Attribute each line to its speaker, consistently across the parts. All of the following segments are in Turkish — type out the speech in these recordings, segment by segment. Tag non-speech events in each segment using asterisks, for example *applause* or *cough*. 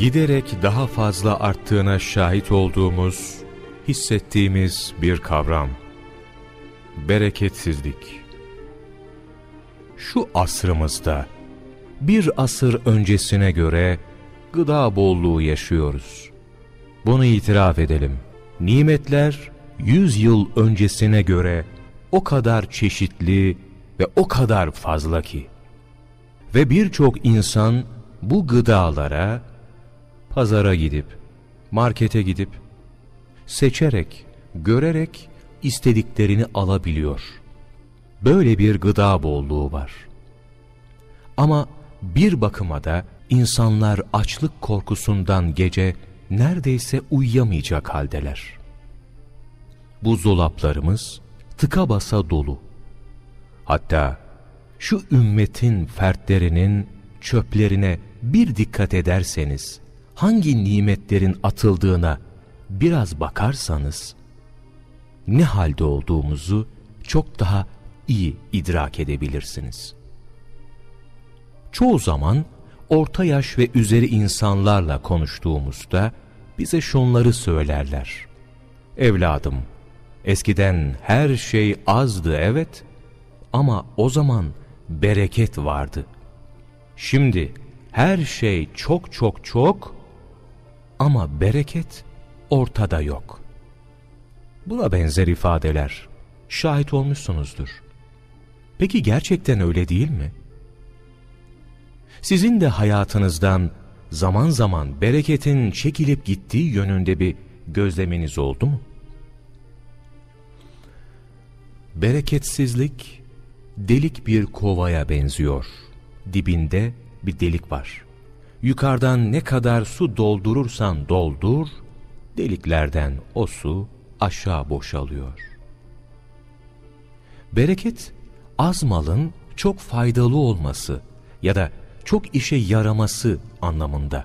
Speaker 1: giderek daha fazla arttığına şahit olduğumuz, hissettiğimiz bir kavram. Bereketsizlik. Şu asrımızda, bir asır öncesine göre gıda bolluğu yaşıyoruz. Bunu itiraf edelim. Nimetler, yüz yıl öncesine göre o kadar çeşitli ve o kadar fazla ki. Ve birçok insan bu gıdalara pazara gidip, markete gidip, seçerek, görerek istediklerini alabiliyor. Böyle bir gıda bolluğu var. Ama bir bakıma da insanlar açlık korkusundan gece neredeyse uyuyamayacak haldeler. Buzdolaplarımız tıka basa dolu. Hatta şu ümmetin fertlerinin çöplerine bir dikkat ederseniz, hangi nimetlerin atıldığına biraz bakarsanız, ne halde olduğumuzu çok daha iyi idrak edebilirsiniz. Çoğu zaman orta yaş ve üzeri insanlarla konuştuğumuzda bize şunları söylerler. Evladım, eskiden her şey azdı evet ama o zaman bereket vardı. Şimdi her şey çok çok çok ama bereket ortada yok. Buna benzer ifadeler şahit olmuşsunuzdur. Peki gerçekten öyle değil mi? Sizin de hayatınızdan zaman zaman bereketin çekilip gittiği yönünde bir gözleminiz oldu mu? Bereketsizlik delik bir kovaya benziyor. Dibinde bir delik var. Yukarıdan ne kadar su doldurursan doldur, deliklerden o su aşağı boşalıyor. Bereket, az malın çok faydalı olması ya da çok işe yaraması anlamında.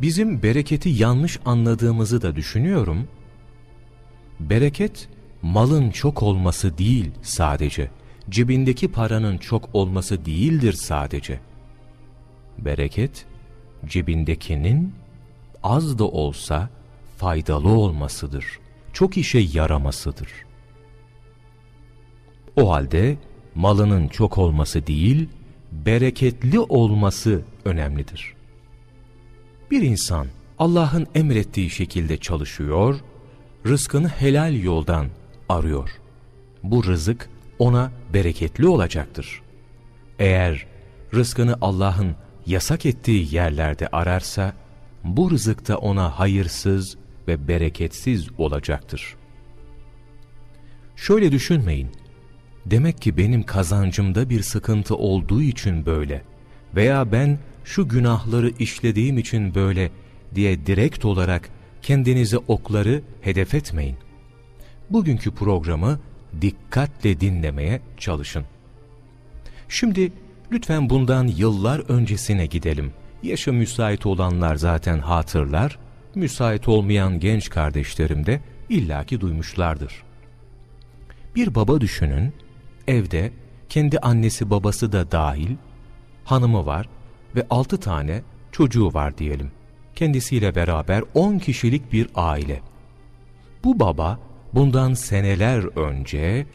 Speaker 1: Bizim bereketi yanlış anladığımızı da düşünüyorum. Bereket, malın çok olması değil sadece. Cebindeki paranın çok olması değildir sadece. Bereket, cebindekinin az da olsa faydalı olmasıdır. Çok işe yaramasıdır. O halde malının çok olması değil, bereketli olması önemlidir. Bir insan Allah'ın emrettiği şekilde çalışıyor, rızkını helal yoldan arıyor. Bu rızık ona bereketli olacaktır. Eğer rızkını Allah'ın yasak ettiği yerlerde ararsa, bu rızık da ona hayırsız ve bereketsiz olacaktır. Şöyle düşünmeyin, demek ki benim kazancımda bir sıkıntı olduğu için böyle veya ben şu günahları işlediğim için böyle diye direkt olarak kendinize okları hedef etmeyin. Bugünkü programı dikkatle dinlemeye çalışın. Şimdi lütfen bundan yıllar öncesine gidelim. Yaşı müsait olanlar zaten hatırlar, müsait olmayan genç kardeşlerim de illaki duymuşlardır. Bir baba düşünün, evde kendi annesi babası da dahil, hanımı var ve altı tane çocuğu var diyelim. Kendisiyle beraber on kişilik bir aile. Bu baba bundan seneler önce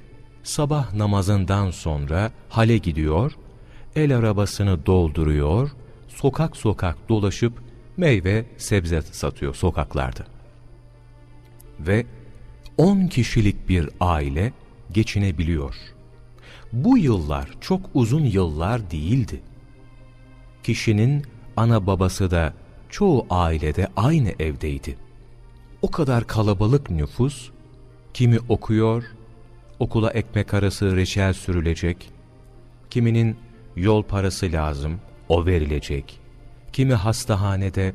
Speaker 1: sabah namazından sonra hale gidiyor, el arabasını dolduruyor, sokak sokak dolaşıp meyve sebze satıyor sokaklarda. Ve on kişilik bir aile geçinebiliyor. Bu yıllar çok uzun yıllar değildi. Kişinin ana babası da çoğu ailede aynı evdeydi. O kadar kalabalık nüfus, kimi okuyor, okula ekmek arası reçel sürülecek, kiminin yol parası lazım, o verilecek, kimi hastahanede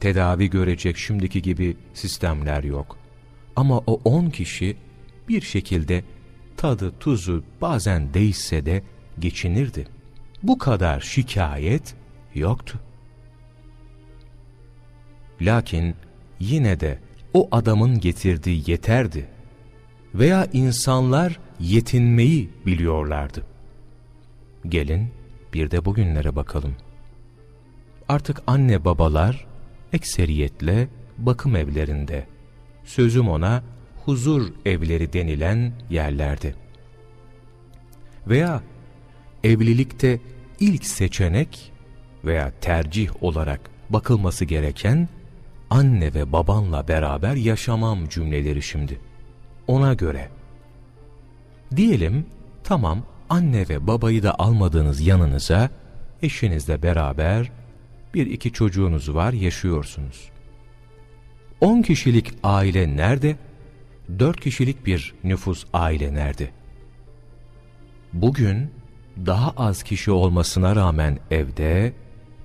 Speaker 1: tedavi görecek şimdiki gibi sistemler yok. Ama o on kişi bir şekilde tadı tuzu bazen değişse de geçinirdi. Bu kadar şikayet yoktu. Lakin yine de o adamın getirdiği yeterdi. Veya insanlar yetinmeyi biliyorlardı. Gelin bir de bugünlere bakalım. Artık anne babalar ekseriyetle bakım evlerinde, sözüm ona huzur evleri denilen yerlerde. Veya evlilikte ilk seçenek veya tercih olarak bakılması gereken anne ve babanla beraber yaşamam cümleleri şimdi. Ona göre. Diyelim tamam anne ve babayı da almadığınız yanınıza eşinizle beraber bir iki çocuğunuz var yaşıyorsunuz. 10 kişilik aile nerede? 4 kişilik bir nüfus aile nerede? Bugün daha az kişi olmasına rağmen evde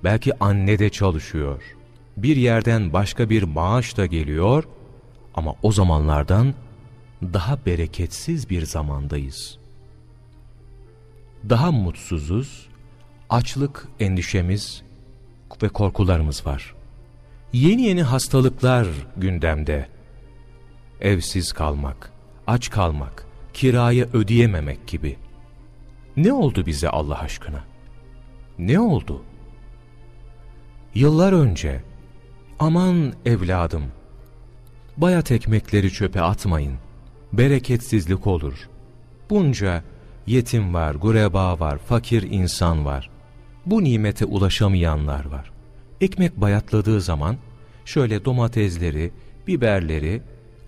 Speaker 1: belki anne de çalışıyor. Bir yerden başka bir maaş da geliyor ama o zamanlardan daha bereketsiz bir zamandayız. Daha mutsuzuz, açlık endişemiz ve korkularımız var. Yeni yeni hastalıklar gündemde. Evsiz kalmak, aç kalmak, kirayı ödeyememek gibi. Ne oldu bize Allah aşkına? Ne oldu? Yıllar önce, aman evladım, bayat ekmekleri çöpe atmayın, bereketsizlik olur. Bunca yetim var, gureba var, fakir insan var. Bu nimete ulaşamayanlar var. Ekmek bayatladığı zaman şöyle domatesleri, biberleri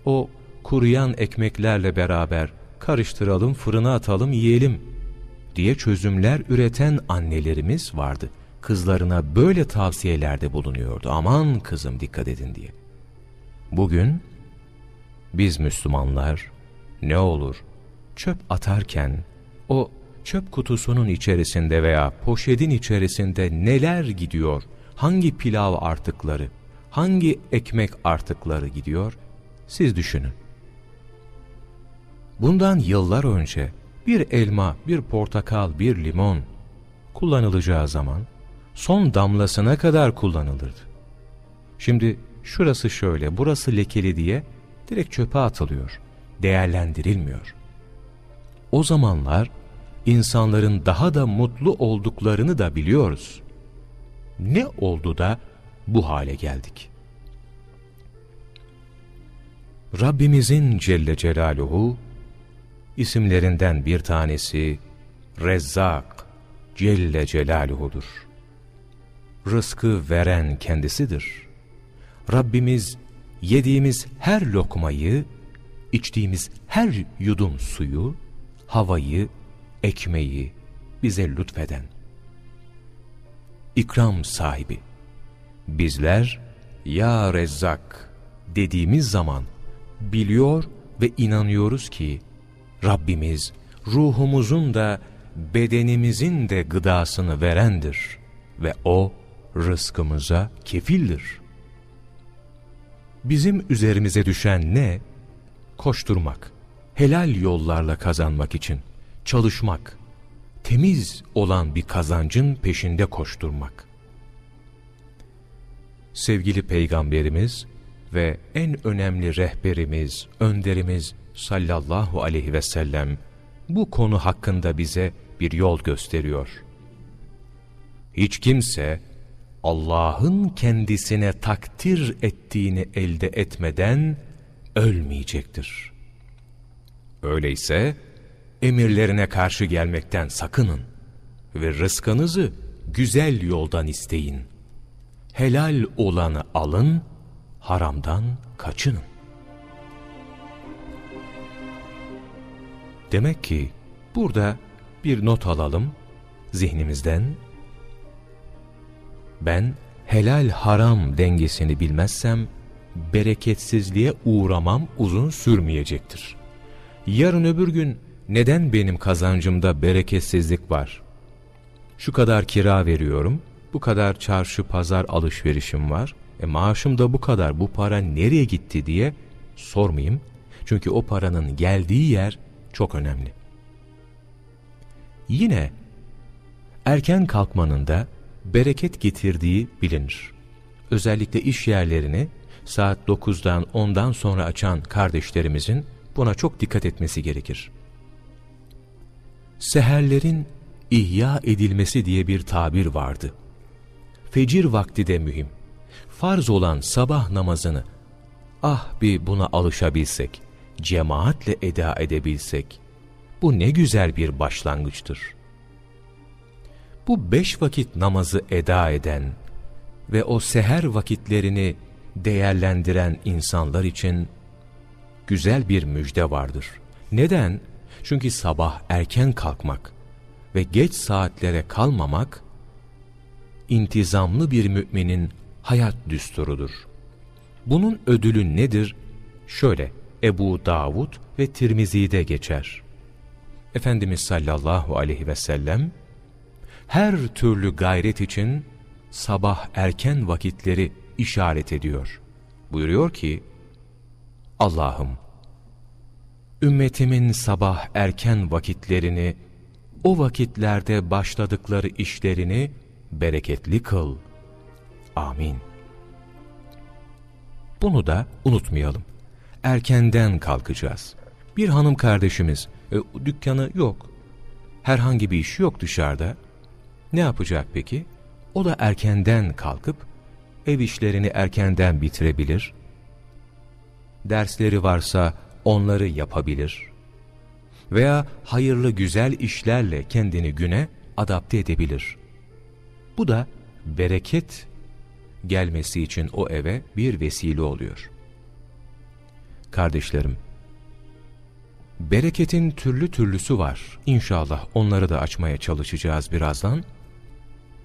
Speaker 1: o kuruyan ekmeklerle beraber karıştıralım, fırına atalım, yiyelim diye çözümler üreten annelerimiz vardı. Kızlarına böyle tavsiyelerde bulunuyordu. Aman kızım dikkat edin diye. Bugün biz Müslümanlar ne olur çöp atarken o çöp kutusunun içerisinde veya poşetin içerisinde neler gidiyor, hangi pilav artıkları, hangi ekmek artıkları gidiyor, siz düşünün. Bundan yıllar önce bir elma, bir portakal, bir limon kullanılacağı zaman son damlasına kadar kullanılırdı. Şimdi şurası şöyle, burası lekeli diye direkt çöpe atılıyor, değerlendirilmiyor. O zamanlar insanların daha da mutlu olduklarını da biliyoruz. Ne oldu da bu hale geldik? Rabbimizin Celle Celaluhu isimlerinden bir tanesi Rezzak Celle Celaluhu'dur. Rızkı veren kendisidir. Rabbimiz yediğimiz her lokmayı, içtiğimiz her yudum suyu, havayı, ekmeği bize lütfeden, ikram sahibi. Bizler, Ya Rezzak dediğimiz zaman biliyor ve inanıyoruz ki, Rabbimiz ruhumuzun da bedenimizin de gıdasını verendir ve O rızkımıza kefildir. Bizim üzerimize düşen ne? Koşturmak, helal yollarla kazanmak için çalışmak, temiz olan bir kazancın peşinde koşturmak. Sevgili Peygamberimiz ve en önemli rehberimiz, önderimiz sallallahu aleyhi ve sellem bu konu hakkında bize bir yol gösteriyor. Hiç kimse Allah'ın kendisine takdir ettiğini elde etmeden ölmeyecektir. Öyleyse emirlerine karşı gelmekten sakının ve rızkınızı güzel yoldan isteyin. Helal olanı alın, haramdan kaçının. Demek ki burada bir not alalım zihnimizden. Ben helal haram dengesini bilmezsem bereketsizliğe uğramam uzun sürmeyecektir. Yarın öbür gün neden benim kazancımda bereketsizlik var? Şu kadar kira veriyorum, bu kadar çarşı pazar alışverişim var, e maaşım da bu kadar, bu para nereye gitti diye sormayayım. Çünkü o paranın geldiği yer çok önemli. Yine erken kalkmanın da bereket getirdiği bilinir. Özellikle iş yerlerini saat 9'dan 10'dan sonra açan kardeşlerimizin buna çok dikkat etmesi gerekir seherlerin ihya edilmesi diye bir tabir vardı. Fecir vakti de mühim. farz olan sabah namazını ah bir buna alışabilsek, cemaatle eda edebilsek, bu ne güzel bir başlangıçtır. Bu beş vakit namazı eda eden ve o seher vakitlerini değerlendiren insanlar için güzel bir müjde vardır. Neden? Çünkü sabah erken kalkmak ve geç saatlere kalmamak, intizamlı bir müminin hayat düsturudur. Bunun ödülü nedir? Şöyle, Ebu Davud ve Tirmizi'de geçer. Efendimiz sallallahu aleyhi ve sellem, her türlü gayret için sabah erken vakitleri işaret ediyor. Buyuruyor ki, Allah'ım, ümmetimin sabah erken vakitlerini, o vakitlerde başladıkları işlerini bereketli kıl. Amin. Bunu da unutmayalım. Erkenden kalkacağız. Bir hanım kardeşimiz, e, dükkanı yok, herhangi bir iş yok dışarıda. Ne yapacak peki? O da erkenden kalkıp ev işlerini erkenden bitirebilir. Dersleri varsa onları yapabilir. Veya hayırlı güzel işlerle kendini güne adapte edebilir. Bu da bereket gelmesi için o eve bir vesile oluyor. Kardeşlerim, bereketin türlü türlüsü var. İnşallah onları da açmaya çalışacağız birazdan.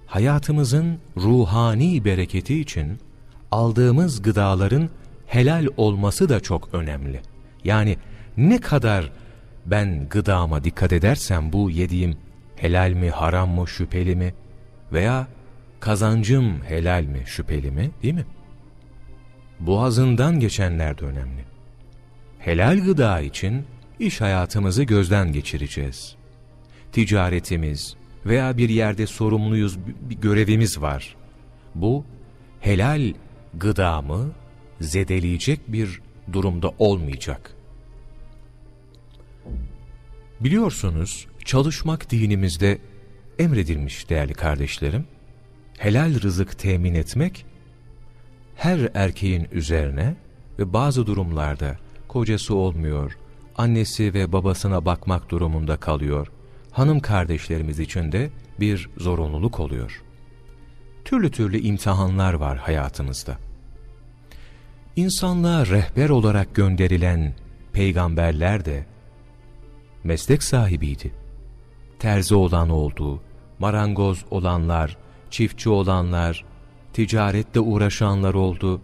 Speaker 1: Hayatımızın ruhani bereketi için aldığımız gıdaların helal olması da çok önemli. Yani ne kadar ben gıdama dikkat edersem bu yediğim helal mi, haram mı, şüpheli mi veya kazancım helal mi, şüpheli mi değil mi? Boğazından geçenler de önemli. Helal gıda için iş hayatımızı gözden geçireceğiz. Ticaretimiz veya bir yerde sorumluyuz, bir görevimiz var. Bu helal gıdamı zedeleyecek bir durumda olmayacak. Biliyorsunuz çalışmak dinimizde emredilmiş değerli kardeşlerim helal rızık temin etmek, her erkeğin üzerine ve bazı durumlarda kocası olmuyor, annesi ve babasına bakmak durumunda kalıyor, hanım kardeşlerimiz için de bir zorunluluk oluyor. Türlü türlü imtihanlar var hayatımızda. İnsanlığa rehber olarak gönderilen peygamberler de meslek sahibiydi. Terzi olan oldu, marangoz olanlar, çiftçi olanlar, ticaretle uğraşanlar oldu.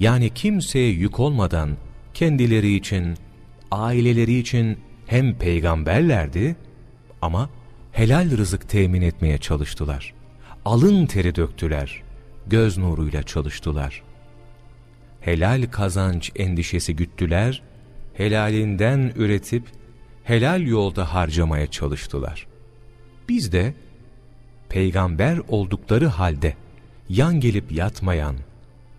Speaker 1: Yani kimseye yük olmadan kendileri için, aileleri için hem peygamberlerdi ama helal rızık temin etmeye çalıştılar. Alın teri döktüler, göz nuruyla çalıştılar. Helal kazanç endişesi güttüler, helalinden üretip helal yolda harcamaya çalıştılar. Biz de peygamber oldukları halde yan gelip yatmayan,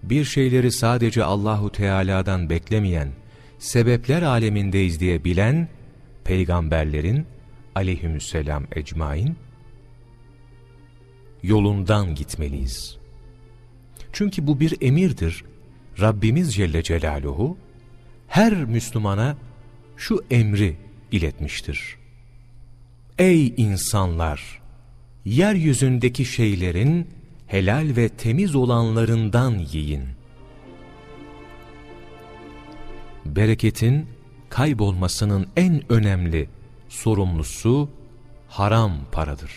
Speaker 1: bir şeyleri sadece Allahu Teala'dan beklemeyen, sebepler alemindeyiz diye bilen peygamberlerin aleyhümselam ecmain yolundan gitmeliyiz. Çünkü bu bir emirdir. Rabbimiz Celle Celaluhu her Müslümana şu emri iletmiştir. Ey insanlar! yeryüzündeki şeylerin helal ve temiz olanlarından yiyin. Bereketin kaybolmasının en önemli sorumlusu haram paradır.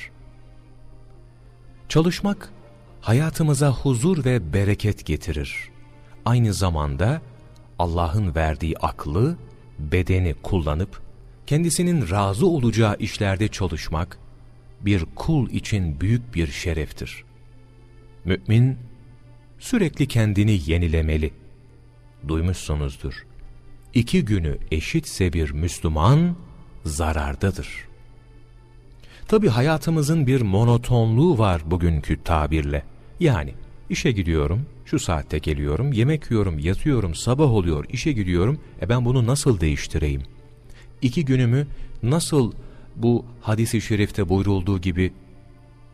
Speaker 1: Çalışmak hayatımıza huzur ve bereket getirir. Aynı zamanda Allah'ın verdiği aklı, bedeni kullanıp kendisinin razı olacağı işlerde çalışmak, bir kul için büyük bir şereftir. Mümin sürekli kendini yenilemeli. Duymuşsunuzdur. İki günü eşitse bir Müslüman zarardadır. Tabi hayatımızın bir monotonluğu var bugünkü tabirle. Yani işe gidiyorum, şu saatte geliyorum, yemek yiyorum, yatıyorum, sabah oluyor, işe gidiyorum. E ben bunu nasıl değiştireyim? İki günümü nasıl bu hadisi şerifte buyrulduğu gibi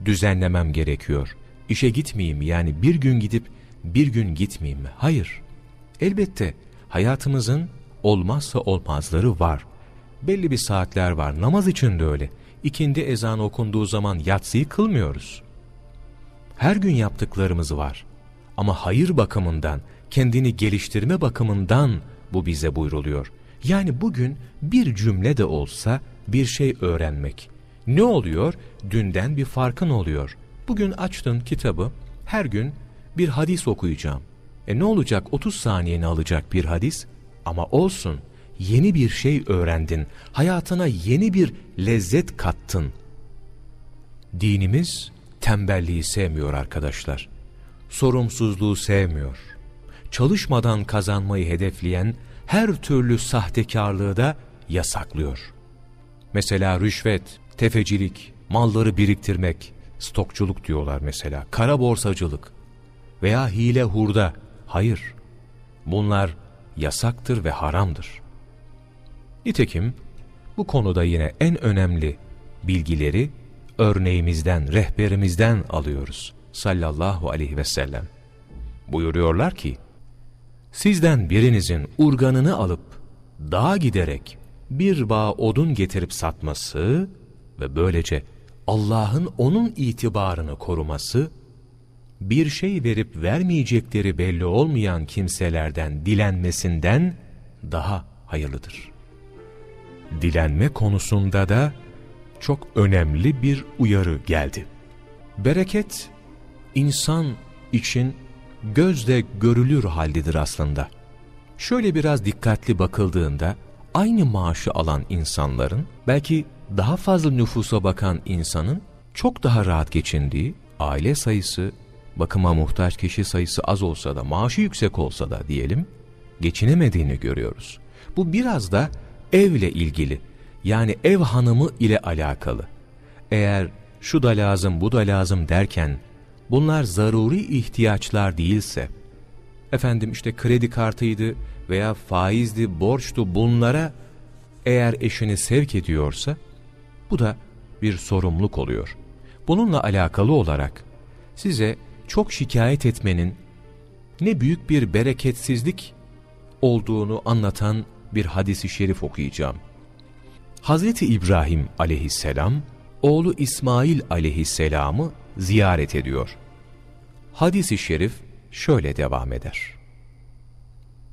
Speaker 1: düzenlemem gerekiyor. İşe gitmeyeyim yani bir gün gidip bir gün gitmeyeyim mi? Hayır. Elbette hayatımızın olmazsa olmazları var. Belli bir saatler var. Namaz için de öyle. İkindi ezan okunduğu zaman yatsıyı kılmıyoruz. Her gün yaptıklarımız var. Ama hayır bakımından, kendini geliştirme bakımından bu bize buyruluyor. Yani bugün bir cümle de olsa bir şey öğrenmek. Ne oluyor? Dünden bir farkın oluyor. Bugün açtın kitabı, her gün bir hadis okuyacağım. E ne olacak 30 saniyeni alacak bir hadis? Ama olsun yeni bir şey öğrendin. Hayatına yeni bir lezzet kattın. Dinimiz tembelliği sevmiyor arkadaşlar. Sorumsuzluğu sevmiyor. Çalışmadan kazanmayı hedefleyen her türlü sahtekarlığı da yasaklıyor. Mesela rüşvet, tefecilik, malları biriktirmek, stokçuluk diyorlar mesela, kara borsacılık veya hile hurda. Hayır, bunlar yasaktır ve haramdır. Nitekim bu konuda yine en önemli bilgileri örneğimizden, rehberimizden alıyoruz sallallahu aleyhi ve sellem. Buyuruyorlar ki, sizden birinizin urganını alıp dağa giderek bir bağ odun getirip satması ve böylece Allah'ın onun itibarını koruması, bir şey verip vermeyecekleri belli olmayan kimselerden dilenmesinden daha hayırlıdır. Dilenme konusunda da çok önemli bir uyarı geldi. Bereket, insan için gözle görülür haldedir aslında. Şöyle biraz dikkatli bakıldığında, aynı maaşı alan insanların, belki daha fazla nüfusa bakan insanın çok daha rahat geçindiği, aile sayısı, bakıma muhtaç kişi sayısı az olsa da, maaşı yüksek olsa da diyelim, geçinemediğini görüyoruz. Bu biraz da evle ilgili, yani ev hanımı ile alakalı. Eğer şu da lazım, bu da lazım derken, bunlar zaruri ihtiyaçlar değilse, efendim işte kredi kartıydı veya faizdi, borçtu bunlara eğer eşini sevk ediyorsa, bu da bir sorumluluk oluyor. Bununla alakalı olarak size çok şikayet etmenin ne büyük bir bereketsizlik olduğunu anlatan bir hadisi şerif okuyacağım. Hazreti İbrahim aleyhisselam, oğlu İsmail aleyhisselamı ziyaret ediyor. Hadis-i şerif şöyle devam eder.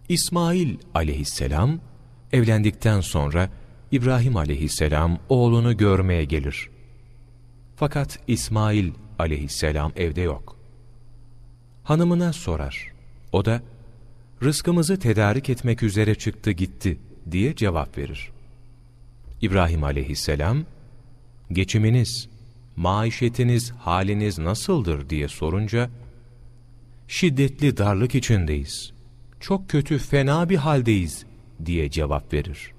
Speaker 1: İsmail aleyhisselam evlendikten sonra İbrahim aleyhisselam oğlunu görmeye gelir. Fakat İsmail aleyhisselam evde yok. Hanımına sorar. O da rızkımızı tedarik etmek üzere çıktı gitti diye cevap verir. İbrahim aleyhisselam, geçiminiz, maişetiniz, haliniz nasıldır diye sorunca, şiddetli darlık içindeyiz, çok kötü fena bir haldeyiz diye cevap verir.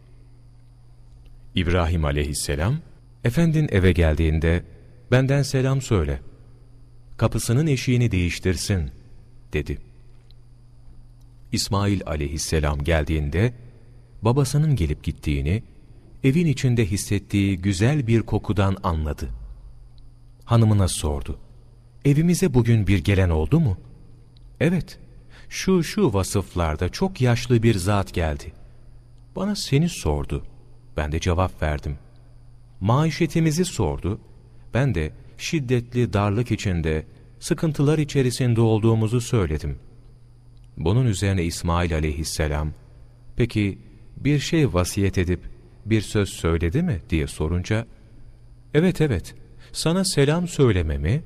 Speaker 1: İbrahim aleyhisselam, efendin eve geldiğinde benden selam söyle, kapısının eşiğini değiştirsin dedi. İsmail aleyhisselam geldiğinde babasının gelip gittiğini, evin içinde hissettiği güzel bir kokudan anladı. Hanımına sordu. Evimize bugün bir gelen oldu mu? Evet, şu şu vasıflarda çok yaşlı bir zat geldi. Bana seni sordu. Ben de cevap verdim. Maişetimizi sordu. Ben de şiddetli darlık içinde, sıkıntılar içerisinde olduğumuzu söyledim. Bunun üzerine İsmail aleyhisselam, peki bir şey vasiyet edip bir söz söyledi mi diye sorunca, evet evet sana selam söylememi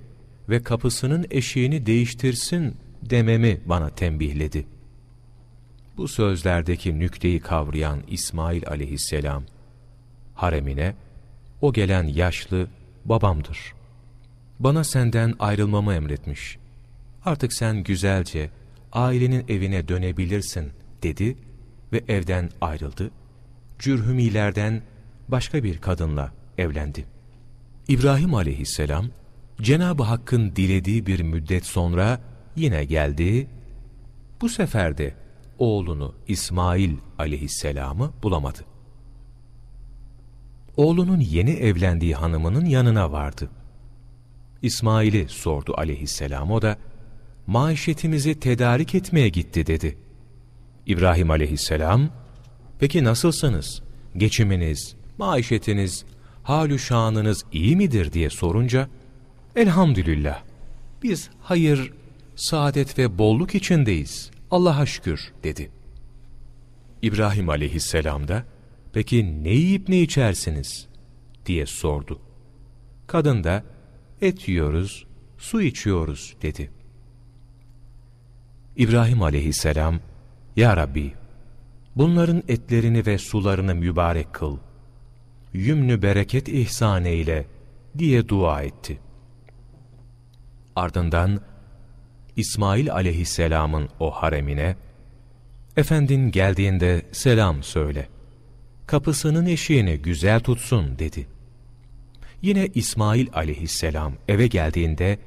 Speaker 1: ve kapısının eşiğini değiştirsin dememi bana tembihledi. Bu sözlerdeki nükteyi kavrayan İsmail aleyhisselam, haremine, o gelen yaşlı babamdır. Bana senden ayrılmamı emretmiş. Artık sen güzelce ailenin evine dönebilirsin dedi ve evden ayrıldı. Cürhümilerden başka bir kadınla evlendi. İbrahim aleyhisselam, Cenab-ı Hakk'ın dilediği bir müddet sonra yine geldi. Bu sefer de oğlunu İsmail aleyhisselamı bulamadı. Oğlunun yeni evlendiği hanımının yanına vardı. İsmail'i sordu aleyhisselam o da, maişetimizi tedarik etmeye gitti dedi. İbrahim aleyhisselam, peki nasılsınız? Geçiminiz, maişetiniz, halü şanınız iyi midir diye sorunca, elhamdülillah, biz hayır, saadet ve bolluk içindeyiz, Allah'a şükür dedi. İbrahim aleyhisselam da, peki ne yiyip ne içersiniz? diye sordu. Kadın da, et yiyoruz, su içiyoruz dedi. İbrahim aleyhisselam, Ya Rabbi, bunların etlerini ve sularını mübarek kıl, yümnü bereket ihsan eyle diye dua etti. Ardından İsmail aleyhisselamın o haremine, Efendin geldiğinde selam söyle, kapısının eşiğini güzel tutsun dedi. Yine İsmail aleyhisselam eve geldiğinde,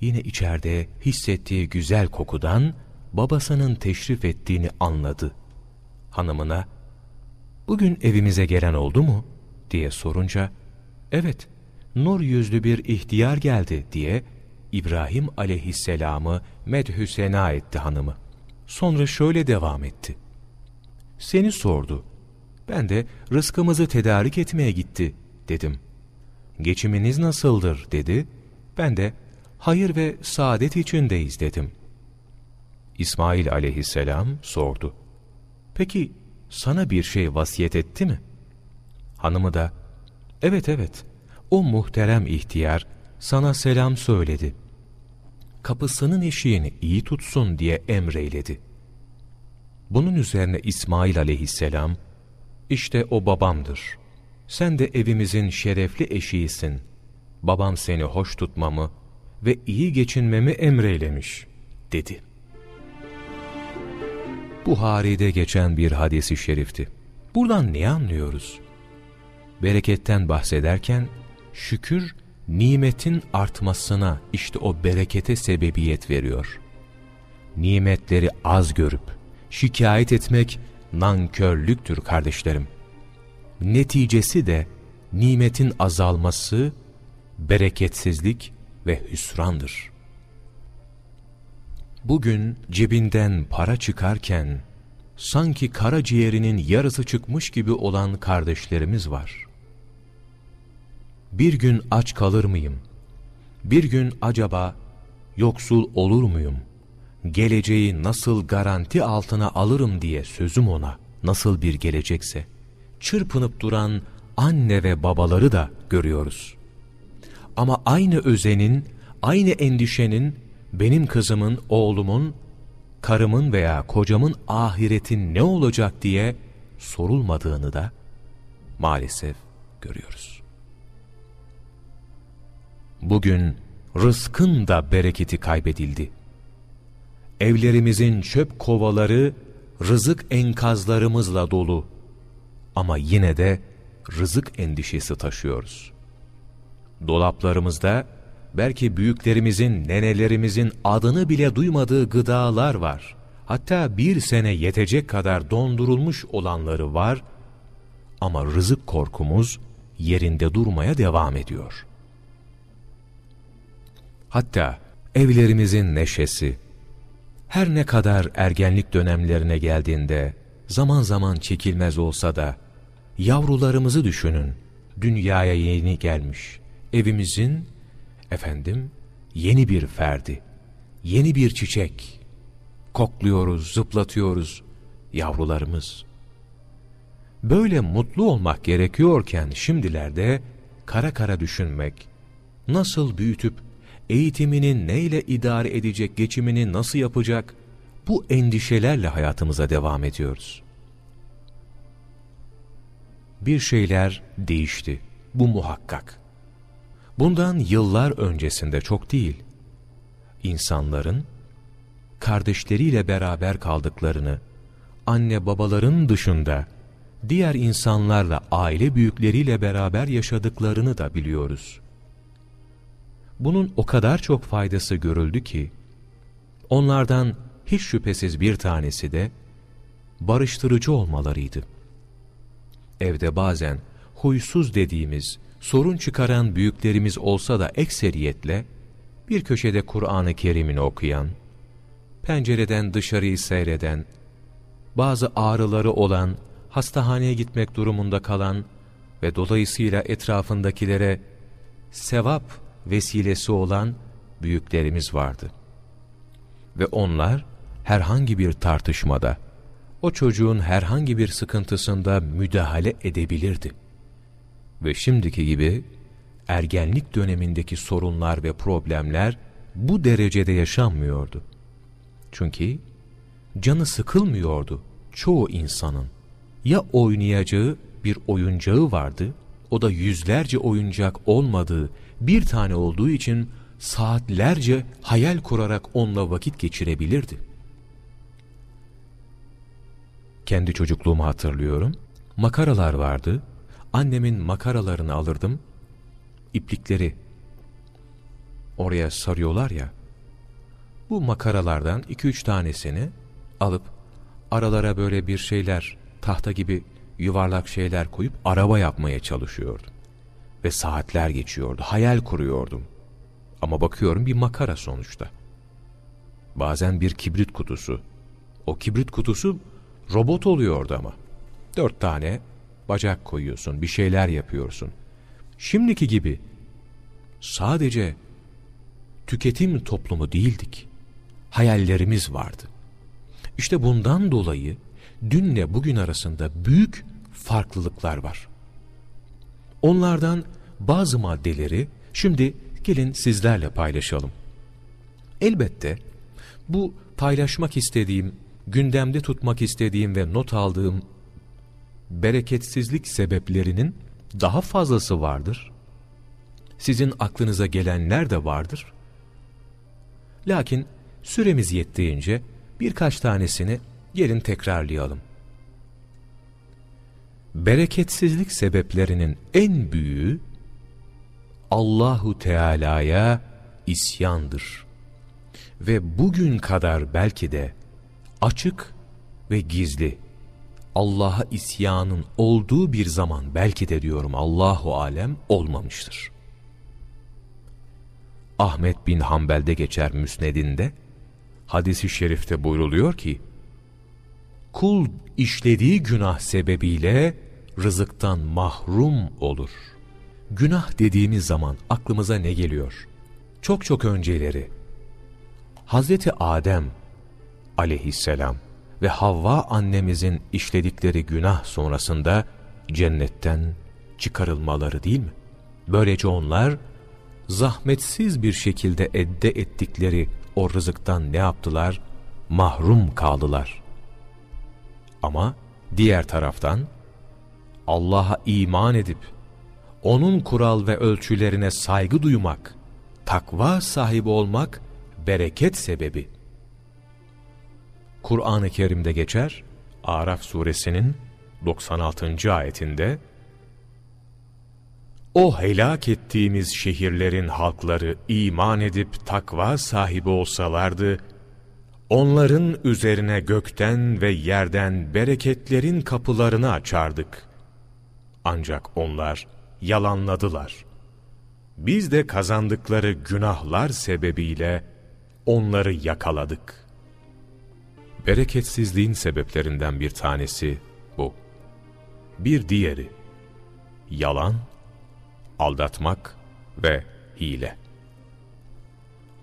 Speaker 1: yine içeride hissettiği güzel kokudan babasının teşrif ettiğini anladı. Hanımına, bugün evimize gelen oldu mu? diye sorunca, evet, nur yüzlü bir ihtiyar geldi diye İbrahim aleyhisselamı medhü sena etti hanımı. Sonra şöyle devam etti. Seni sordu. Ben de rızkımızı tedarik etmeye gitti dedim. Geçiminiz nasıldır dedi. Ben de hayır ve saadet içindeyiz dedim. İsmail aleyhisselam sordu. Peki sana bir şey vasiyet etti mi? Hanımı da, evet evet, o muhterem ihtiyar sana selam söyledi. Kapısının eşiğini iyi tutsun diye emreyledi. Bunun üzerine İsmail aleyhisselam, işte o babamdır. Sen de evimizin şerefli eşiğisin. Babam seni hoş tutmamı ve iyi geçinmemi emreylemiş, dedi. Buhari'de geçen bir hadisi şerifti. Buradan ne anlıyoruz? Bereketten bahsederken, şükür, nimetin artmasına işte o berekete sebebiyet veriyor. Nimetleri az görüp, şikayet etmek nankörlüktür kardeşlerim. Neticesi de nimetin azalması, bereketsizlik ve hüsrandır. Bugün cebinden para çıkarken, sanki karaciğerinin yarısı çıkmış gibi olan kardeşlerimiz var. Bir gün aç kalır mıyım? Bir gün acaba yoksul olur muyum? Geleceği nasıl garanti altına alırım diye sözüm ona, nasıl bir gelecekse, çırpınıp duran anne ve babaları da görüyoruz. Ama aynı özenin, aynı endişenin benim kızımın, oğlumun, karımın veya kocamın ahiretin ne olacak diye sorulmadığını da maalesef görüyoruz. Bugün rızkın da bereketi kaybedildi. Evlerimizin çöp kovaları rızık enkazlarımızla dolu. Ama yine de rızık endişesi taşıyoruz. Dolaplarımızda belki büyüklerimizin, nenelerimizin adını bile duymadığı gıdalar var. Hatta bir sene yetecek kadar dondurulmuş olanları var ama rızık korkumuz yerinde durmaya devam ediyor. Hatta evlerimizin neşesi, her ne kadar ergenlik dönemlerine geldiğinde zaman zaman çekilmez olsa da yavrularımızı düşünün, dünyaya yeni gelmiş, evimizin efendim yeni bir ferdi, yeni bir çiçek. Kokluyoruz, zıplatıyoruz yavrularımız. Böyle mutlu olmak gerekiyorken şimdilerde kara kara düşünmek, nasıl büyütüp eğitimini neyle idare edecek, geçimini nasıl yapacak, bu endişelerle hayatımıza devam ediyoruz. Bir şeyler değişti, bu muhakkak. Bundan yıllar öncesinde çok değil, insanların kardeşleriyle beraber kaldıklarını, anne babaların dışında diğer insanlarla aile büyükleriyle beraber yaşadıklarını da biliyoruz. Bunun o kadar çok faydası görüldü ki, onlardan hiç şüphesiz bir tanesi de barıştırıcı olmalarıydı. Evde bazen huysuz dediğimiz, sorun çıkaran büyüklerimiz olsa da ekseriyetle, bir köşede Kur'an-ı Kerim'ini okuyan, pencereden dışarıyı seyreden, bazı ağrıları olan, hastahaneye gitmek durumunda kalan ve dolayısıyla etrafındakilere sevap vesilesi olan büyüklerimiz vardı. Ve onlar herhangi bir tartışmada, o çocuğun herhangi bir sıkıntısında müdahale edebilirdi. Ve şimdiki gibi ergenlik dönemindeki sorunlar ve problemler bu derecede yaşanmıyordu. Çünkü canı sıkılmıyordu çoğu insanın. Ya oynayacağı bir oyuncağı vardı, o da yüzlerce oyuncak olmadığı, bir tane olduğu için saatlerce hayal kurarak onunla vakit geçirebilirdi. Kendi çocukluğumu hatırlıyorum. Makaralar vardı. Annemin makaralarını alırdım. İplikleri oraya sarıyorlar ya. Bu makaralardan iki üç tanesini alıp aralara böyle bir şeyler, tahta gibi yuvarlak şeyler koyup araba yapmaya çalışıyordum. Ve saatler geçiyordu, hayal kuruyordum. Ama bakıyorum bir makara sonuçta. Bazen bir kibrit kutusu. O kibrit kutusu robot oluyordu ama. Dört tane bacak koyuyorsun, bir şeyler yapıyorsun. Şimdiki gibi sadece tüketim toplumu değildik. Hayallerimiz vardı. İşte bundan dolayı dünle bugün arasında büyük farklılıklar var. Onlardan bazı maddeleri şimdi gelin sizlerle paylaşalım. Elbette bu paylaşmak istediğim, gündemde tutmak istediğim ve not aldığım bereketsizlik sebeplerinin daha fazlası vardır. Sizin aklınıza gelenler de vardır. Lakin süremiz yettiğince birkaç tanesini gelin tekrarlayalım. Bereketsizlik sebeplerinin en büyüğü Allahu Teala'ya isyandır. Ve bugün kadar belki de açık ve gizli Allah'a isyanın olduğu bir zaman belki de diyorum Allahu alem olmamıştır. Ahmet bin Hanbel'de geçer müsnedinde hadisi şerifte buyruluyor ki kul işlediği günah sebebiyle rızıktan mahrum olur. Günah dediğimiz zaman aklımıza ne geliyor? Çok çok önceleri Hazreti Adem aleyhisselam ve Havva annemizin işledikleri günah sonrasında cennetten çıkarılmaları değil mi? Böylece onlar zahmetsiz bir şekilde edde ettikleri o rızıktan ne yaptılar? Mahrum kaldılar. Ama diğer taraftan Allah'a iman edip onun kural ve ölçülerine saygı duymak, takva sahibi olmak bereket sebebi. Kur'an-ı Kerim'de geçer, Araf suresinin 96. ayetinde, O helak ettiğimiz şehirlerin halkları iman edip takva sahibi olsalardı, onların üzerine gökten ve yerden bereketlerin kapılarını açardık. Ancak onlar yalanladılar. Biz de kazandıkları günahlar sebebiyle onları yakaladık.'' Bereketsizliğin sebeplerinden bir tanesi bu. Bir diğeri, yalan, aldatmak ve hile.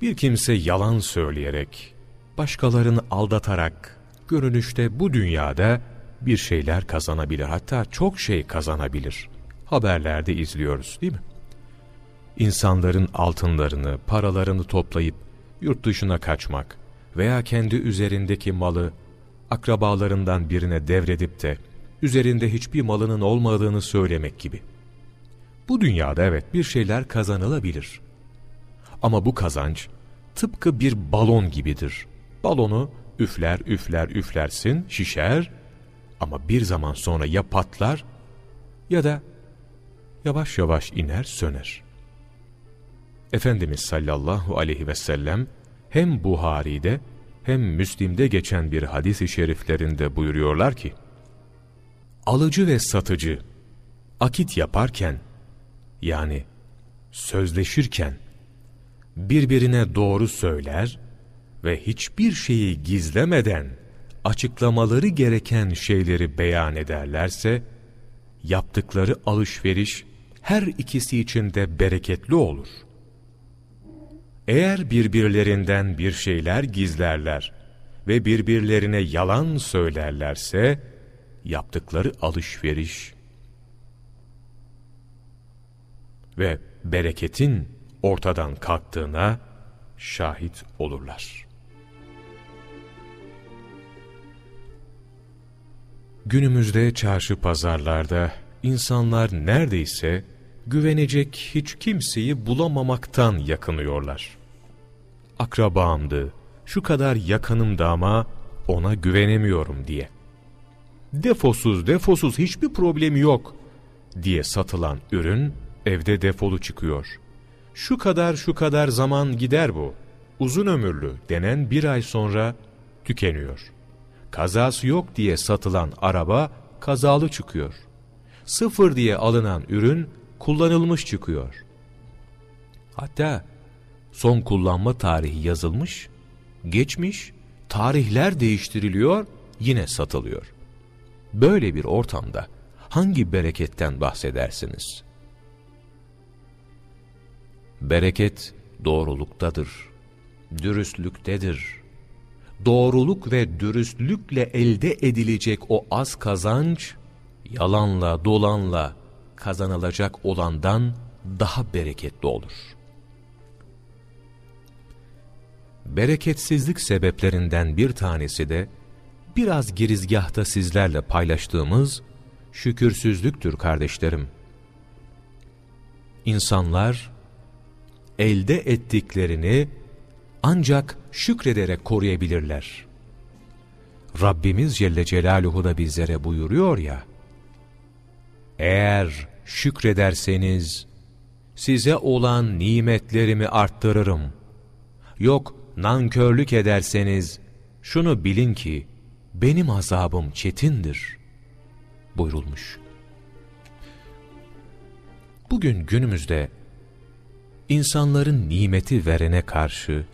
Speaker 1: Bir kimse yalan söyleyerek, başkalarını aldatarak, görünüşte bu dünyada bir şeyler kazanabilir. Hatta çok şey kazanabilir. Haberlerde izliyoruz değil mi? İnsanların altınlarını, paralarını toplayıp yurt dışına kaçmak, veya kendi üzerindeki malı akrabalarından birine devredip de üzerinde hiçbir malının olmadığını söylemek gibi. Bu dünyada evet bir şeyler kazanılabilir. Ama bu kazanç tıpkı bir balon gibidir. Balonu üfler üfler üflersin, şişer ama bir zaman sonra ya patlar ya da yavaş yavaş iner söner. Efendimiz sallallahu aleyhi ve sellem hem Buhari'de hem Müslim'de geçen bir hadis-i şeriflerinde buyuruyorlar ki, Alıcı ve satıcı akit yaparken, yani sözleşirken, birbirine doğru söyler ve hiçbir şeyi gizlemeden açıklamaları gereken şeyleri beyan ederlerse, yaptıkları alışveriş her ikisi için de bereketli olur. Eğer birbirlerinden bir şeyler gizlerler ve birbirlerine yalan söylerlerse, yaptıkları alışveriş ve bereketin ortadan kalktığına şahit olurlar. Günümüzde çarşı pazarlarda insanlar neredeyse güvenecek hiç kimseyi bulamamaktan yakınıyorlar. Akrabamdı, şu kadar yakınımdı ama ona güvenemiyorum diye. Defosuz defosuz hiçbir problemi yok diye satılan ürün evde defolu çıkıyor. Şu kadar şu kadar zaman gider bu. Uzun ömürlü denen bir ay sonra tükeniyor. Kazası yok diye satılan araba kazalı çıkıyor. Sıfır diye alınan ürün kullanılmış çıkıyor. Hatta son kullanma tarihi yazılmış, geçmiş, tarihler değiştiriliyor, yine satılıyor. Böyle bir ortamda hangi bereketten bahsedersiniz? Bereket doğruluktadır, dürüstlüktedir. Doğruluk ve dürüstlükle elde edilecek o az kazanç, yalanla, dolanla kazanılacak olandan daha bereketli olur. Bereketsizlik sebeplerinden bir tanesi de, biraz girizgahta sizlerle paylaştığımız şükürsüzlüktür kardeşlerim. İnsanlar, elde ettiklerini ancak şükrederek koruyabilirler. Rabbimiz Celle Celaluhu da bizlere buyuruyor ya, eğer şükrederseniz, size olan nimetlerimi arttırırım. Yok, nankörlük ederseniz, şunu bilin ki, benim azabım çetindir, buyurulmuş. Bugün günümüzde, insanların nimeti verene karşı,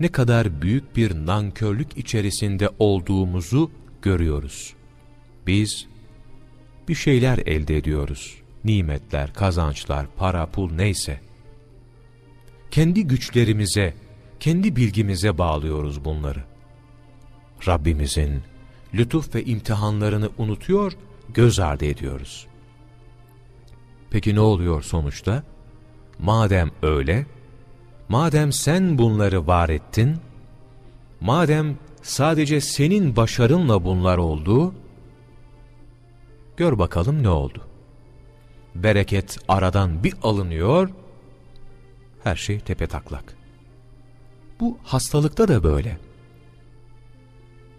Speaker 1: ne kadar büyük bir nankörlük içerisinde olduğumuzu görüyoruz. Biz, bir şeyler elde ediyoruz. Nimetler, kazançlar, para, pul neyse. Kendi güçlerimize, kendi bilgimize bağlıyoruz bunları. Rabbimizin lütuf ve imtihanlarını unutuyor, göz ardı ediyoruz. Peki ne oluyor sonuçta? Madem öyle, madem sen bunları var ettin, madem sadece senin başarınla bunlar oldu, gör bakalım ne oldu. Bereket aradan bir alınıyor, her şey tepe taklak. Bu hastalıkta da böyle.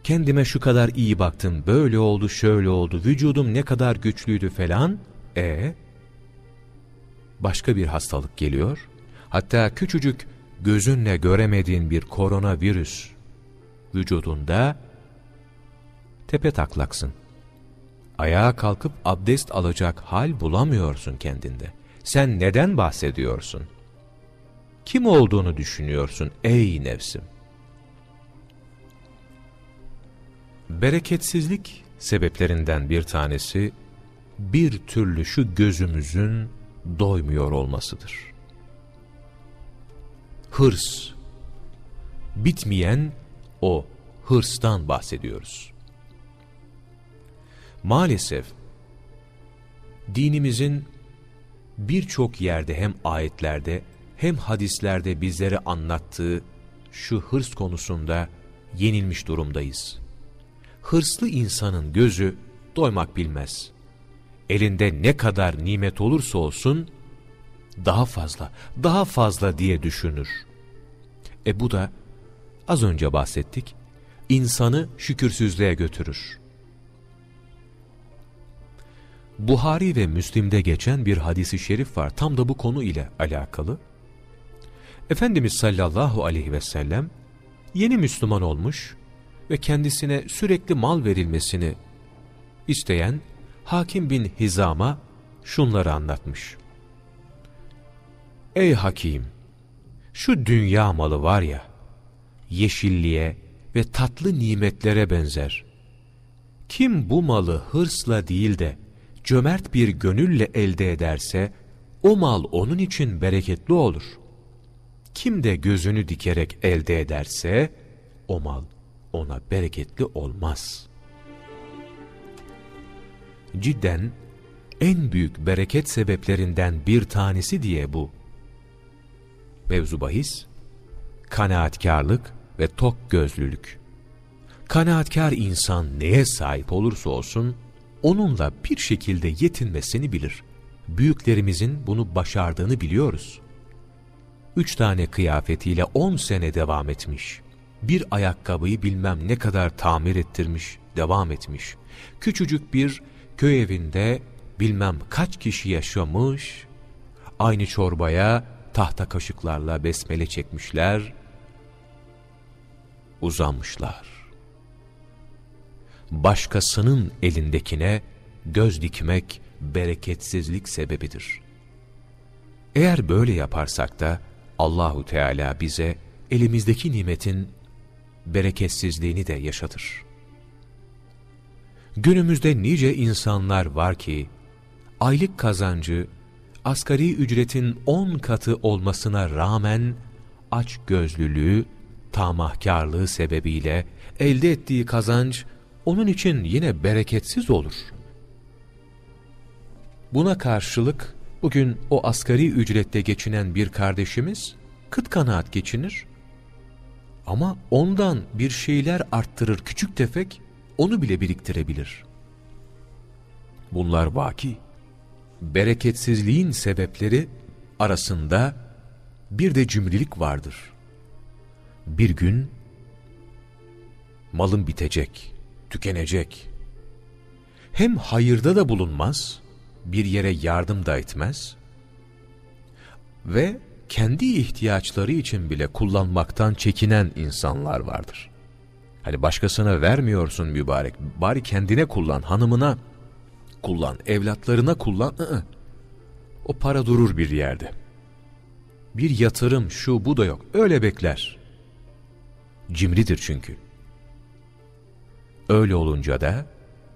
Speaker 1: Kendime şu kadar iyi baktım, böyle oldu, şöyle oldu, vücudum ne kadar güçlüydü falan. E başka bir hastalık geliyor. Hatta küçücük gözünle göremediğin bir koronavirüs vücudunda tepe taklaksın. Ayağa kalkıp abdest alacak hal bulamıyorsun kendinde. Sen neden bahsediyorsun? Kim olduğunu düşünüyorsun ey nefsim? Bereketsizlik sebeplerinden bir tanesi bir türlü şu gözümüzün doymuyor olmasıdır. Hırs, bitmeyen o hırstan bahsediyoruz. Maalesef dinimizin birçok yerde hem ayetlerde hem hadislerde bizlere anlattığı şu hırs konusunda yenilmiş durumdayız. Hırslı insanın gözü doymak bilmez elinde ne kadar nimet olursa olsun daha fazla, daha fazla diye düşünür. E bu da az önce bahsettik, insanı şükürsüzlüğe götürür. Buhari ve Müslim'de geçen bir hadisi şerif var tam da bu konu ile alakalı. Efendimiz sallallahu aleyhi ve sellem yeni Müslüman olmuş ve kendisine sürekli mal verilmesini isteyen Hakim bin Hizam'a şunları anlatmış. Ey Hakim! Şu dünya malı var ya, yeşilliğe ve tatlı nimetlere benzer. Kim bu malı hırsla değil de cömert bir gönülle elde ederse, o mal onun için bereketli olur. Kim de gözünü dikerek elde ederse, o mal ona bereketli olmaz. Cidden en büyük bereket sebeplerinden bir tanesi diye bu. Mevzu bahis, kanaatkarlık ve tok gözlülük. Kanaatkar insan neye sahip olursa olsun, onunla bir şekilde yetinmesini bilir. Büyüklerimizin bunu başardığını biliyoruz. Üç tane kıyafetiyle on sene devam etmiş. Bir ayakkabıyı bilmem ne kadar tamir ettirmiş, devam etmiş. Küçücük bir köy evinde bilmem kaç kişi yaşamış, aynı çorbaya tahta kaşıklarla besmele çekmişler, uzanmışlar. Başkasının elindekine göz dikmek bereketsizlik sebebidir. Eğer böyle yaparsak da Allahu Teala bize elimizdeki nimetin bereketsizliğini de yaşatır. Günümüzde nice insanlar var ki aylık kazancı asgari ücretin on katı olmasına rağmen aç gözlülüğü, tamahkarlığı sebebiyle elde ettiği kazanç onun için yine bereketsiz olur. Buna karşılık bugün o asgari ücrette geçinen bir kardeşimiz kıt kanaat geçinir ama ondan bir şeyler arttırır küçük tefek onu bile biriktirebilir. Bunlar vaki bereketsizliğin sebepleri arasında bir de cimrilik vardır. Bir gün malın bitecek, tükenecek. Hem hayırda da bulunmaz, bir yere yardım da etmez ve kendi ihtiyaçları için bile kullanmaktan çekinen insanlar vardır. Hani başkasına vermiyorsun mübarek, bari kendine kullan, hanımına kullan, evlatlarına kullan. I -ı. O para durur bir yerde. Bir yatırım şu bu da yok. Öyle bekler. Cimridir çünkü. Öyle olunca da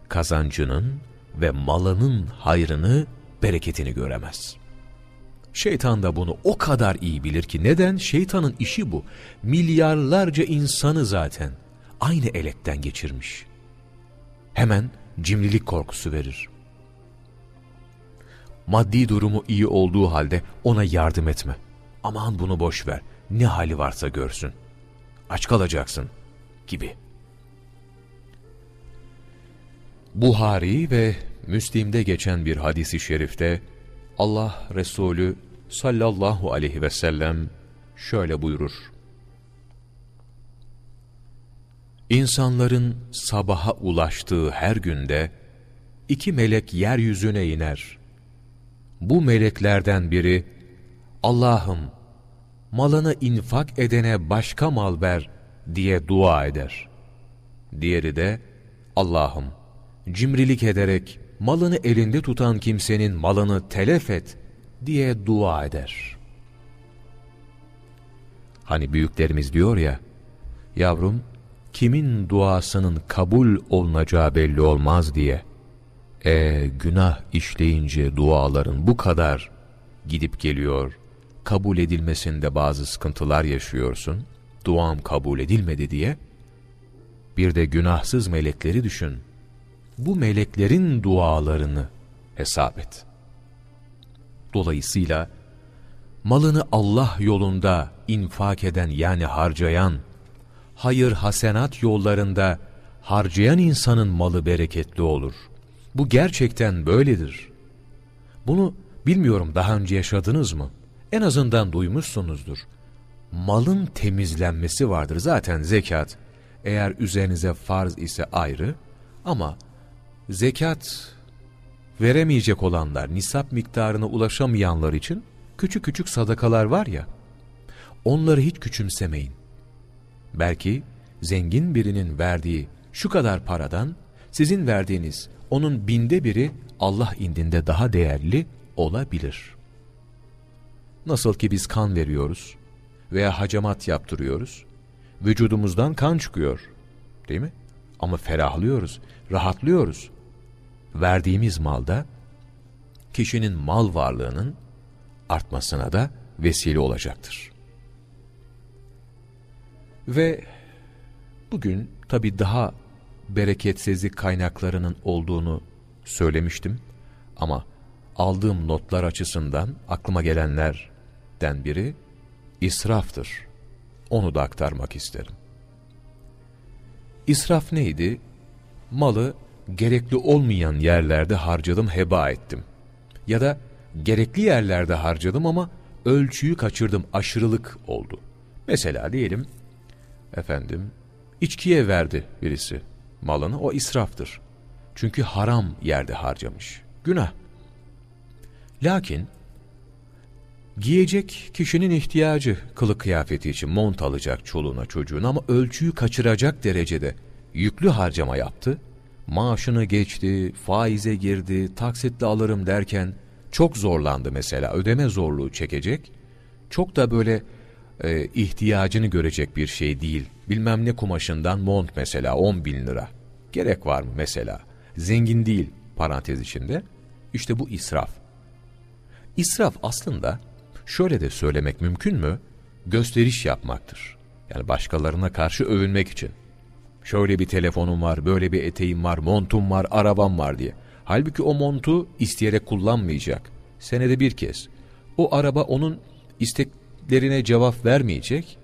Speaker 1: kazancının ve malının hayrını, bereketini göremez. Şeytan da bunu o kadar iyi bilir ki neden? Şeytanın işi bu. Milyarlarca insanı zaten aynı elekten geçirmiş. Hemen cimrilik korkusu verir. Maddi durumu iyi olduğu halde ona yardım etme. Aman bunu boş ver. Ne hali varsa görsün. Aç kalacaksın gibi. Buhari ve Müslim'de geçen bir hadisi şerifte Allah Resulü sallallahu aleyhi ve sellem şöyle buyurur. İnsanların sabaha ulaştığı her günde iki melek yeryüzüne iner. Bu meleklerden biri, Allah'ım malını infak edene başka mal ver diye dua eder. Diğeri de, Allah'ım cimrilik ederek malını elinde tutan kimsenin malını telef et diye dua eder. Hani büyüklerimiz diyor ya, yavrum kimin duasının kabul olunacağı belli olmaz diye. E günah işleyince duaların bu kadar gidip geliyor, kabul edilmesinde bazı sıkıntılar yaşıyorsun, duam kabul edilmedi diye. Bir de günahsız melekleri düşün. Bu meleklerin dualarını hesap et. Dolayısıyla malını Allah yolunda infak eden yani harcayan, hayır hasenat yollarında harcayan insanın malı bereketli olur. Bu gerçekten böyledir. Bunu bilmiyorum daha önce yaşadınız mı? En azından duymuşsunuzdur. Malın temizlenmesi vardır. Zaten zekat eğer üzerinize farz ise ayrı ama zekat veremeyecek olanlar, nisap miktarına ulaşamayanlar için küçük küçük sadakalar var ya, onları hiç küçümsemeyin. Belki zengin birinin verdiği şu kadar paradan sizin verdiğiniz onun binde biri Allah indinde daha değerli olabilir. Nasıl ki biz kan veriyoruz
Speaker 2: veya hacamat yaptırıyoruz. Vücudumuzdan kan çıkıyor. Değil mi? Ama ferahlıyoruz, rahatlıyoruz. Verdiğimiz malda kişinin mal varlığının artmasına da vesile olacaktır. Ve bugün tabi daha bereketsizlik kaynaklarının olduğunu söylemiştim. Ama aldığım notlar açısından aklıma gelenlerden biri israftır. Onu da aktarmak isterim. İsraf neydi? Malı gerekli olmayan yerlerde harcadım, heba ettim. Ya da gerekli yerlerde harcadım ama ölçüyü kaçırdım, aşırılık oldu. Mesela diyelim, efendim, içkiye verdi birisi malını, o israftır. Çünkü haram yerde harcamış. Günah. Lakin, giyecek kişinin ihtiyacı kılık kıyafeti için mont alacak çoluğuna çocuğuna ama ölçüyü kaçıracak derecede yüklü harcama yaptı. Maaşını geçti, faize girdi, taksitle alırım derken çok zorlandı mesela. Ödeme zorluğu çekecek. Çok da böyle e, ihtiyacını görecek bir şey değil. Bilmem ne kumaşından mont mesela 10 bin lira. Gerek var mı mesela? Zengin değil parantez içinde. İşte bu israf. İsraf aslında şöyle de söylemek mümkün mü? Gösteriş yapmaktır. Yani başkalarına karşı övünmek için. Şöyle bir telefonum var, böyle bir eteğim var, montum var, arabam var diye. Halbuki o montu isteyerek kullanmayacak. Senede bir kez. O araba onun isteklerine cevap vermeyecek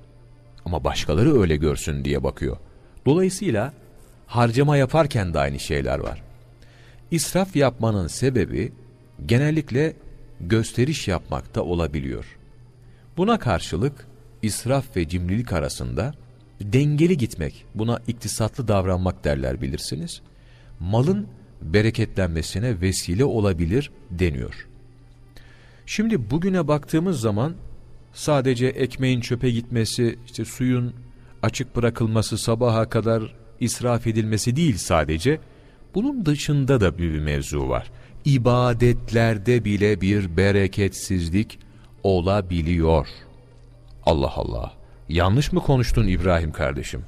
Speaker 2: ama başkaları öyle görsün diye bakıyor. Dolayısıyla harcama yaparken de aynı şeyler var. İsraf yapmanın sebebi genellikle gösteriş yapmakta olabiliyor. Buna karşılık israf ve cimrilik arasında dengeli gitmek, buna iktisatlı davranmak derler bilirsiniz. Malın bereketlenmesine vesile olabilir deniyor. Şimdi bugüne baktığımız zaman sadece ekmeğin çöpe gitmesi, işte suyun açık bırakılması sabaha kadar israf edilmesi değil sadece, bunun dışında da bir mevzu var. İbadetlerde bile bir bereketsizlik olabiliyor. Allah Allah. Yanlış mı konuştun İbrahim kardeşim?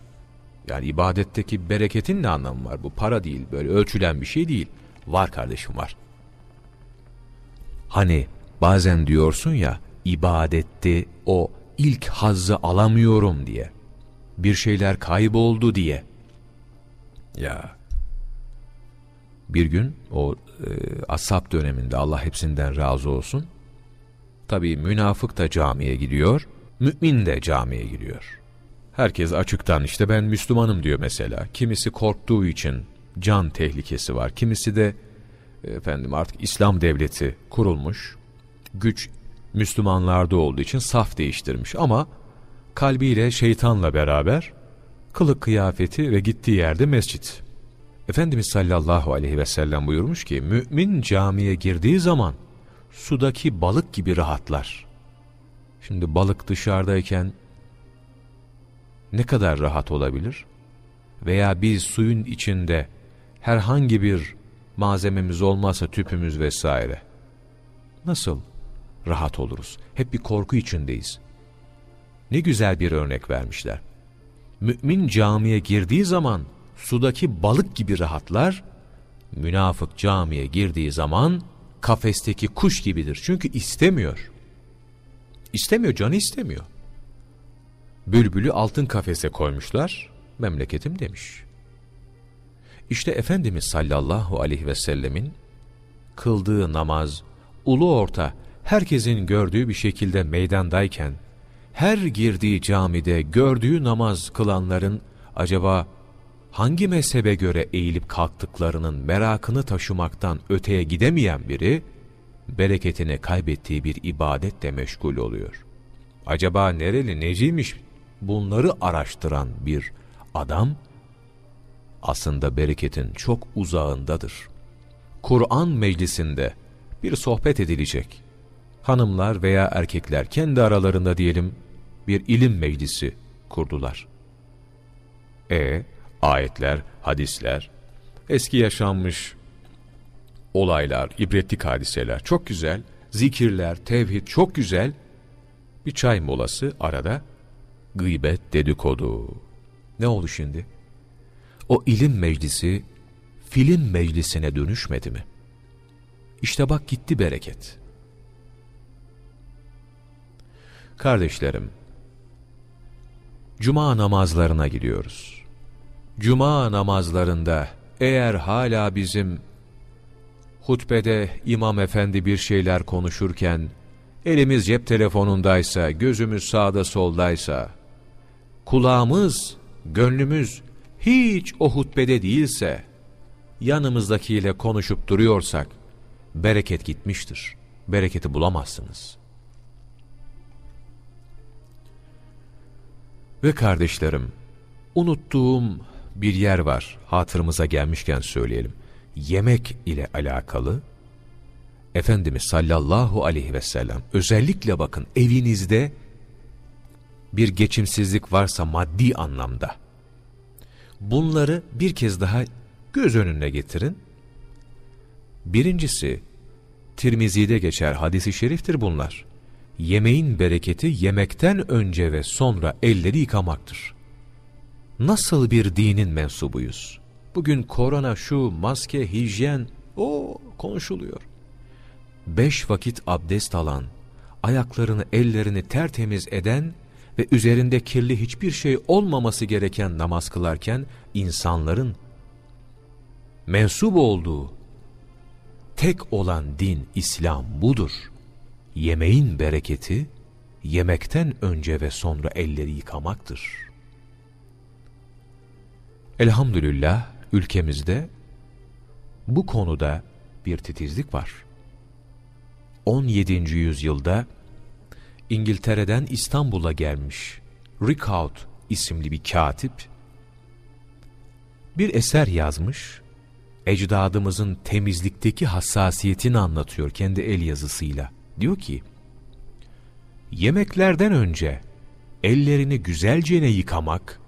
Speaker 2: Yani ibadetteki bereketin ne anlamı var? Bu para değil, böyle ölçülen bir şey değil. Var kardeşim var. Hani bazen diyorsun ya, ibadette o ilk hazzı alamıyorum diye. Bir şeyler kayboldu diye. Ya bir gün o e, ashab döneminde Allah hepsinden razı olsun. Tabii münafık da camiye gidiyor, mümin de camiye gidiyor. Herkes açıktan işte ben Müslümanım diyor mesela. Kimisi korktuğu için can tehlikesi var. Kimisi de efendim artık İslam devleti kurulmuş. Güç Müslümanlarda olduğu için saf değiştirmiş ama kalbiyle şeytanla beraber kılık kıyafeti ve gittiği yerde mescit. Efendimiz sallallahu aleyhi ve sellem buyurmuş ki mümin camiye girdiği zaman sudaki balık gibi rahatlar. Şimdi balık dışarıdayken ne kadar rahat olabilir? Veya biz suyun içinde herhangi bir malzememiz olmazsa tüpümüz vesaire nasıl rahat oluruz? Hep bir korku içindeyiz. Ne güzel bir örnek vermişler. Mümin camiye girdiği zaman sudaki balık gibi rahatlar, münafık camiye girdiği zaman kafesteki kuş gibidir. Çünkü istemiyor. İstemiyor, canı istemiyor. Bülbülü altın kafese koymuşlar, memleketim demiş. İşte Efendimiz sallallahu aleyhi ve sellemin kıldığı namaz, ulu orta, herkesin gördüğü bir şekilde meydandayken, her girdiği camide gördüğü namaz kılanların acaba hangi mezhebe göre eğilip kalktıklarının merakını taşımaktan öteye gidemeyen biri, bereketini kaybettiği bir ibadetle meşgul oluyor. Acaba nereli neciymiş bunları araştıran bir adam, aslında bereketin çok uzağındadır. Kur'an meclisinde bir sohbet edilecek. Hanımlar veya erkekler kendi aralarında diyelim bir ilim meclisi kurdular. E ayetler, hadisler, eski yaşanmış olaylar, ibretlik hadiseler çok güzel, zikirler, tevhid çok güzel. Bir çay molası arada gıybet dedikodu. Ne oldu şimdi? O ilim meclisi film meclisine dönüşmedi mi? İşte bak gitti bereket. Kardeşlerim, Cuma namazlarına gidiyoruz. Cuma namazlarında eğer hala bizim hutbede imam efendi bir şeyler konuşurken elimiz cep telefonundaysa, gözümüz sağda soldaysa, kulağımız, gönlümüz hiç o hutbede değilse, yanımızdakiyle konuşup duruyorsak, bereket gitmiştir. Bereketi bulamazsınız. Ve kardeşlerim, unuttuğum bir yer var, hatırımıza gelmişken söyleyelim. Yemek ile alakalı, Efendimiz sallallahu aleyhi ve sellem, özellikle bakın evinizde bir geçimsizlik varsa maddi anlamda, bunları bir kez daha göz önüne getirin. Birincisi, Tirmizi'de geçer hadisi şeriftir bunlar. Yemeğin bereketi yemekten önce ve sonra elleri yıkamaktır. Nasıl bir dinin mensubuyuz? Bugün korona şu, maske, hijyen, o konuşuluyor. Beş vakit abdest alan, ayaklarını, ellerini tertemiz eden ve üzerinde kirli hiçbir şey olmaması gereken namaz kılarken insanların mensup olduğu tek olan din İslam budur. Yemeğin bereketi yemekten önce ve sonra elleri yıkamaktır. Elhamdülillah ülkemizde bu konuda bir titizlik var. 17. yüzyılda İngiltere'den İstanbul'a gelmiş Ricaud isimli bir katip bir eser yazmış. Ecdadımızın temizlikteki hassasiyetini anlatıyor kendi el yazısıyla. Diyor ki, yemeklerden önce ellerini güzelce yıkamak,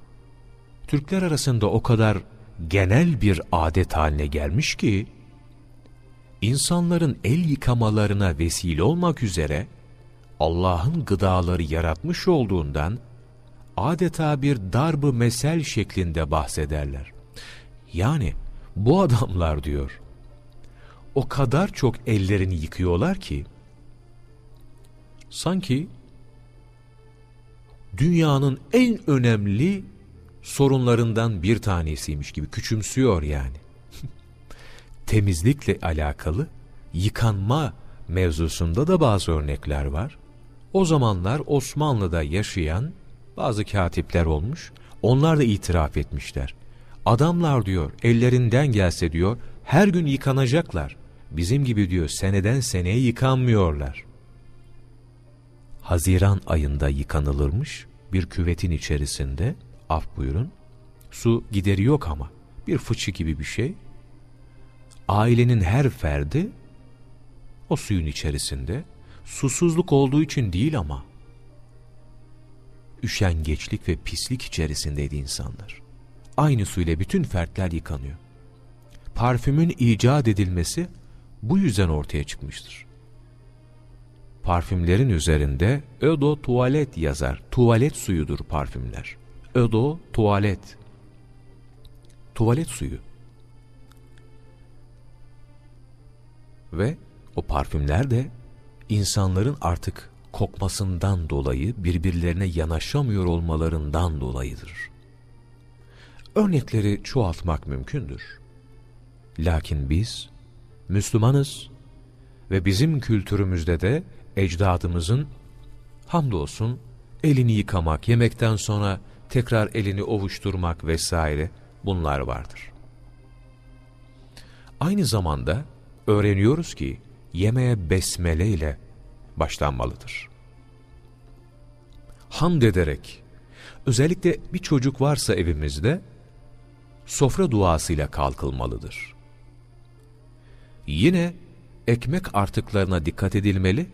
Speaker 2: Türkler arasında o kadar genel bir adet haline gelmiş ki, insanların el yıkamalarına vesile olmak üzere, Allah'ın gıdaları yaratmış olduğundan, adeta bir darbı mesel şeklinde bahsederler. Yani bu adamlar diyor, o kadar çok ellerini yıkıyorlar ki, sanki dünyanın en önemli sorunlarından bir tanesiymiş gibi küçümsüyor yani. *laughs* Temizlikle alakalı yıkanma mevzusunda da bazı örnekler var. O zamanlar Osmanlı'da yaşayan bazı katipler olmuş. Onlar da itiraf etmişler. Adamlar diyor ellerinden gelse diyor her gün yıkanacaklar. Bizim gibi diyor seneden seneye yıkanmıyorlar. Haziran ayında yıkanılırmış bir küvetin içerisinde af buyurun. Su gideri yok ama bir fıçı gibi bir şey. Ailenin her ferdi o suyun içerisinde susuzluk olduğu için değil ama üşengeçlik ve pislik içerisindeydi insanlar. Aynı suyla bütün fertler yıkanıyor. Parfümün icat edilmesi bu yüzden ortaya çıkmıştır parfümlerin üzerinde ödo tuvalet yazar. Tuvalet suyudur parfümler. Ödo tuvalet. Tuvalet suyu. Ve o parfümler de insanların artık kokmasından dolayı birbirlerine yanaşamıyor olmalarından dolayıdır. Örnekleri çoğaltmak mümkündür. Lakin biz Müslümanız ve bizim kültürümüzde de ecdadımızın hamdolsun elini yıkamak, yemekten sonra tekrar elini ovuşturmak vesaire bunlar vardır. Aynı zamanda öğreniyoruz ki yemeğe besmele ile başlanmalıdır. Hamd ederek, özellikle bir çocuk varsa evimizde, sofra duasıyla kalkılmalıdır. Yine ekmek artıklarına dikkat edilmeli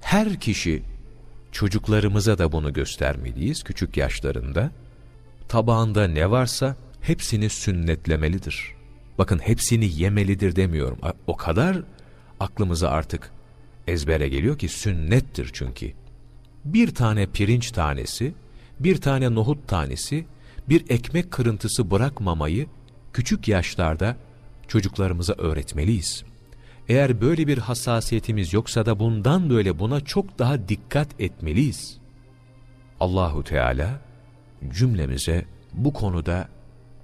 Speaker 2: her kişi çocuklarımıza da bunu göstermeliyiz küçük yaşlarında. Tabağında ne varsa hepsini sünnetlemelidir. Bakın hepsini yemelidir demiyorum. O kadar aklımıza artık ezbere geliyor ki sünnettir çünkü. bir tane pirinç tanesi, bir tane nohut tanesi, bir ekmek kırıntısı bırakmamayı küçük yaşlarda çocuklarımıza öğretmeliyiz. Eğer böyle bir hassasiyetimiz yoksa da bundan böyle buna çok daha dikkat etmeliyiz. Allahu Teala cümlemize bu konuda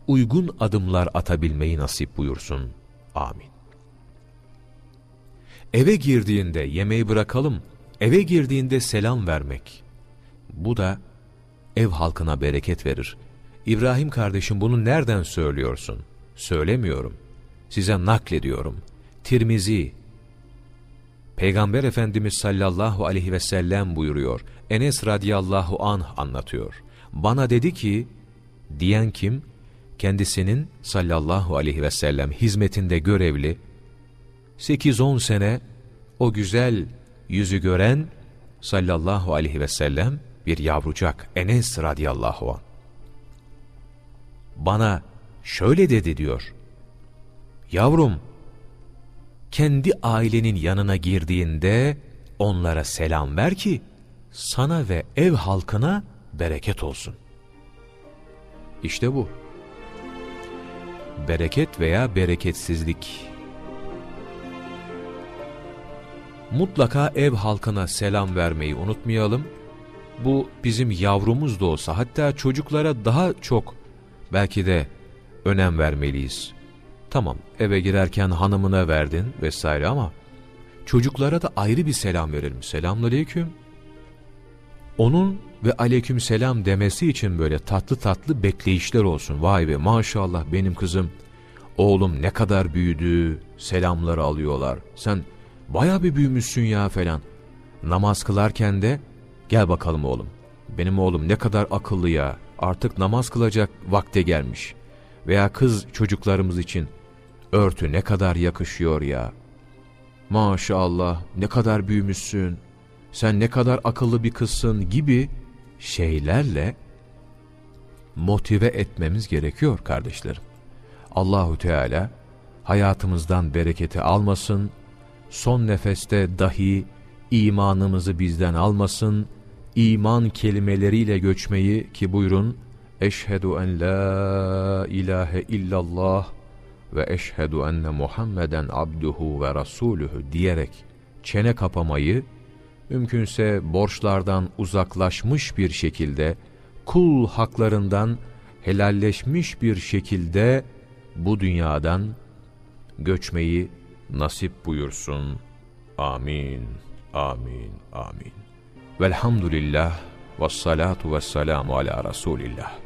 Speaker 2: uygun adımlar atabilmeyi nasip buyursun. Amin. Eve girdiğinde yemeği bırakalım, eve girdiğinde selam vermek. Bu da ev halkına bereket verir. İbrahim kardeşim bunu nereden söylüyorsun? Söylemiyorum. Size naklediyorum. Tirmizi, Peygamber Efendimiz sallallahu aleyhi ve sellem buyuruyor. Enes radiyallahu anh anlatıyor. Bana dedi ki, diyen kim? Kendisinin sallallahu aleyhi ve sellem hizmetinde görevli, 8-10 sene o güzel yüzü gören sallallahu aleyhi ve sellem bir yavrucak Enes radiyallahu anh. Bana şöyle dedi diyor. Yavrum, kendi ailenin yanına girdiğinde onlara selam ver ki sana ve ev halkına bereket olsun. İşte bu. Bereket veya bereketsizlik. Mutlaka ev halkına selam vermeyi unutmayalım. Bu bizim yavrumuz da olsa hatta çocuklara daha çok belki de önem vermeliyiz. Tamam eve girerken hanımına verdin vesaire ama çocuklara da ayrı bir selam verelim. Selamünaleyküm. Onun ve aleyküm selam demesi için böyle tatlı tatlı bekleyişler olsun. Vay be maşallah benim kızım, oğlum ne kadar büyüdü, selamları alıyorlar. Sen baya bir büyümüşsün ya falan. Namaz kılarken de gel bakalım oğlum. Benim oğlum ne kadar akıllı ya. Artık namaz kılacak vakte gelmiş. Veya kız çocuklarımız için örtü ne kadar yakışıyor ya. Maşallah ne kadar büyümüşsün. Sen ne kadar akıllı bir kızsın gibi şeylerle motive etmemiz gerekiyor kardeşlerim. Allahu Teala hayatımızdan bereketi almasın, son nefeste dahi imanımızı bizden almasın, iman kelimeleriyle göçmeyi ki buyurun, Eşhedü en la ilahe illallah ve eşhedü enne Muhammeden abduhu ve rasuluhu diyerek çene kapamayı, mümkünse borçlardan uzaklaşmış bir şekilde, kul haklarından helalleşmiş bir şekilde bu dünyadan göçmeyi nasip buyursun. Amin, amin, amin. Velhamdülillah ve salatu ve selamu ala Resulillah.